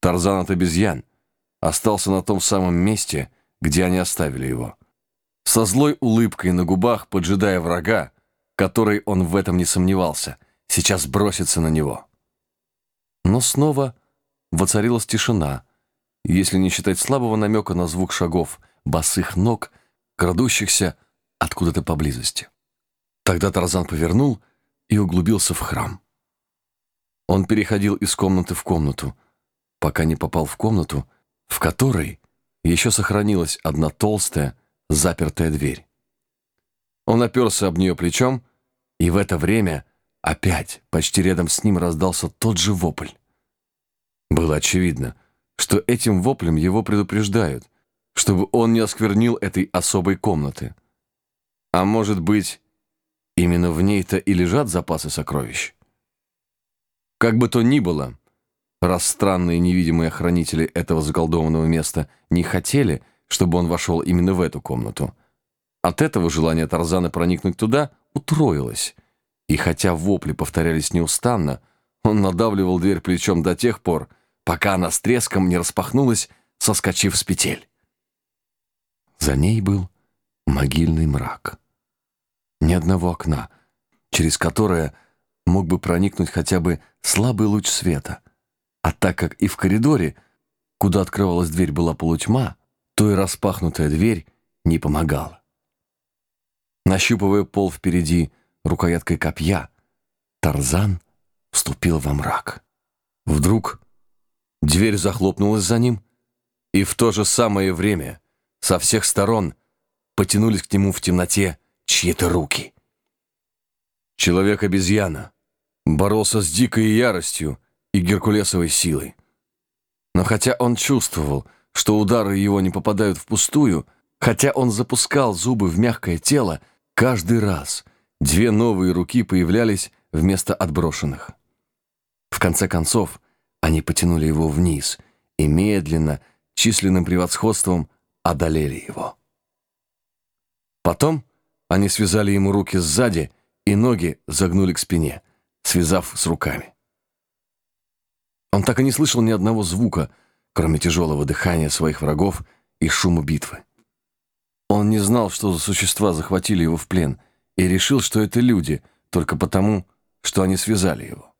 Тарзан от обезьян остался на том самом месте, где они оставили его. Со злой улыбкой на губах, поджидая врага, который он в этом не сомневался, сейчас бросится на него. Но снова воцарилась тишина, если не считать слабого намека на звук шагов, босых ног, крадущихся откуда-то поблизости. Тогда Тарзан повернул и углубился в храм. Он переходил из комнаты в комнату, пока не попал в комнату, в которой еще сохранилась одна толстая, запертая дверь. Он оперся об нее плечом, и в это время опять почти рядом с ним раздался тот же вопль. Было очевидно, что этим воплем его предупреждают, чтобы он не осквернил этой особой комнаты. А может быть, именно в ней-то и лежат запасы сокровищ? Как бы то ни было, раз странные невидимые охранители этого заколдованного места не хотели, чтобы он вошел именно в эту комнату. От этого желание Тарзана проникнуть туда утроилось, и хотя вопли повторялись неустанно, он надавливал дверь плечом до тех пор, пока она с треском не распахнулась, соскочив с петель. За ней был могильный мрак. Ни одного окна, через которое мог бы проникнуть хотя бы слабый луч света. А так как и в коридоре, куда открывалась дверь, была полутьма, то и распахнутая дверь не помогала. Нащупывая пол впереди рукояткой копья, Тарзан вступил во мрак. Вдруг дверь захлопнулась за ним, и в то же самое время со всех сторон потянулись к нему в темноте чьи-то руки. Человек-обезьяна боролся с дикой яростью и геркулесовой силой. Но хотя он чувствовал, что удары его не попадают впустую, хотя он запускал зубы в мягкое тело, каждый раз две новые руки появлялись вместо отброшенных. В конце концов, они потянули его вниз и медленно, численным превосходством, одолели его. Потом они связали ему руки сзади и ноги загнули к спине, связав с руками. Он так и не слышал ни одного звука, кроме тяжелого дыхания своих врагов и шума битвы. Он не знал, что за существа захватили его в плен, и решил, что это люди, только потому, что они связали его.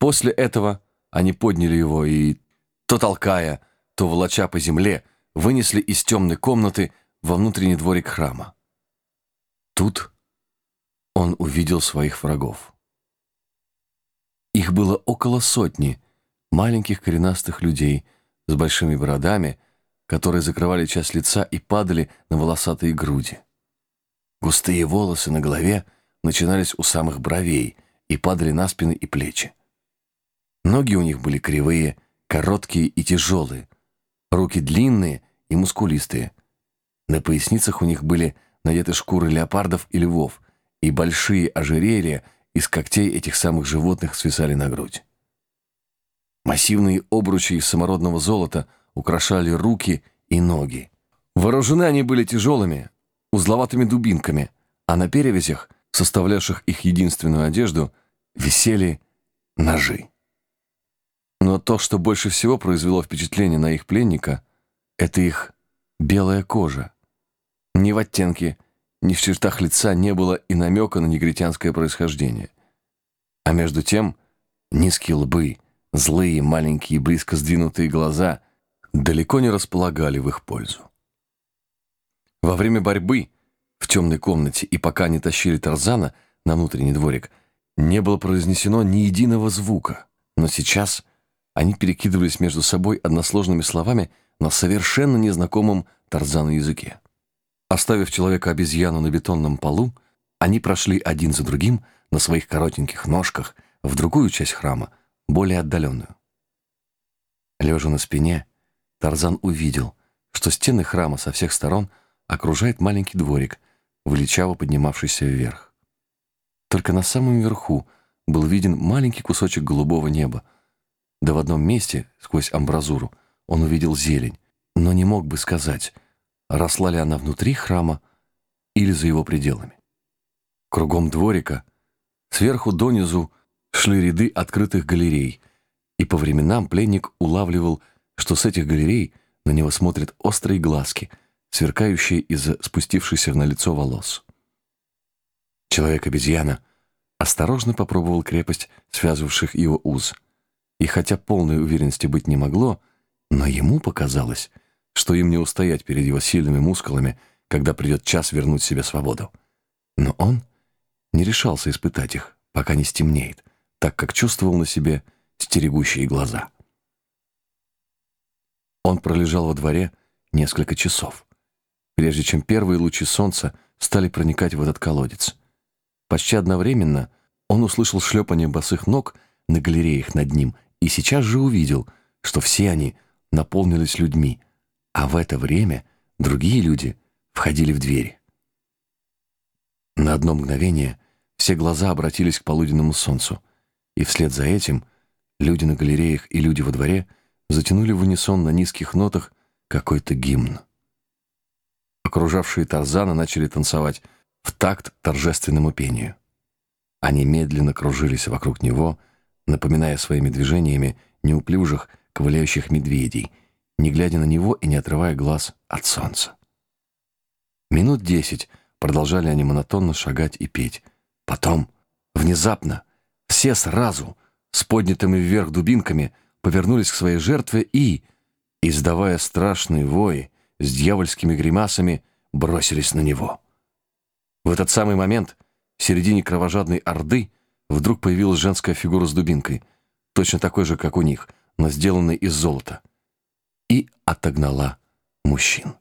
После этого они подняли его и, то толкая, то волоча по земле, вынесли из темной комнаты во внутренний дворик храма. Тут он увидел своих врагов. Их было около сотни маленьких коренастых людей с большими бородами, которые закрывали часть лица и падали на волосатые груди. Густые волосы на голове начинались у самых бровей и падали на спины и плечи. Ноги у них были кривые, короткие и тяжелые, руки длинные и мускулистые. На поясницах у них были надеты шкуры леопардов и львов, и большие ожерелья из когтей этих самых животных свисали на грудь. Массивные обручи из самородного золота украшали руки и ноги. Вооружены они были тяжелыми, узловатыми дубинками, а на перевязях, составлявших их единственную одежду, висели ножи. Но то, что больше всего произвело впечатление на их пленника, это их белая кожа. Ни в оттенке, ни в чертах лица не было и намека на негритянское происхождение. А между тем низкие лбы, злые, маленькие, близко сдвинутые глаза далеко не располагали в их пользу. Во время борьбы в темной комнате и пока они тащили Тарзана на внутренний дворик, не было произнесено ни единого звука, но сейчас они перекидывались между собой односложными словами на совершенно незнакомом Тарзану языке. Оставив человека-обезьяну на бетонном полу, они прошли один за другим на своих коротеньких ножках в другую часть храма, более отдаленную. Лежа на спине, Тарзан увидел, что стены храма со всех сторон окружает маленький дворик, величаво поднимавшийся вверх. Только на самом верху был виден маленький кусочек голубого неба, да в одном месте, сквозь амбразуру, он увидел зелень, но не мог бы сказать — росла ли она внутри храма или за его пределами. Кругом дворика, сверху донизу, шли ряды открытых галерей, И по временам пленник улавливал, что с этих галерей на него смотрят острые глазки, сверкающие из спустившихся на лицо волос. Человек-обезьяна осторожно попробовал крепость связывавших его уз. И хотя полной уверенности быть не могло, но ему показалось, что им не устоять перед его сильными мускулами, когда придет час вернуть себе свободу. Но он не решался испытать их, пока не стемнеет, так как чувствовал на себе стерегущие глаза. Он пролежал во дворе несколько часов, прежде чем первые лучи солнца стали проникать в этот колодец. Почти одновременно он услышал шлепание босых ног на галереях над ним и сейчас же увидел, что все они наполнились людьми, а в это время другие люди входили в двери. На одно мгновение все глаза обратились к полуденному солнцу, и вслед за этим люди на галереях и люди во дворе затянули в унисон на низких нотах какой-то гимн. Окружавшие Тарзана начали танцевать в такт торжественному пению. Они медленно кружились вокруг него, напоминая своими движениями неуклюжих, ковыляющих медведей, не глядя на него и не отрывая глаз от солнца. Минут десять продолжали они монотонно шагать и петь. Потом, внезапно, все сразу, с поднятыми вверх дубинками, повернулись к своей жертве и, издавая страшный вой, с дьявольскими гримасами, бросились на него. В этот самый момент в середине кровожадной орды вдруг появилась женская фигура с дубинкой, точно такой же, как у них, но сделанной из золота, и отогнала мужчин.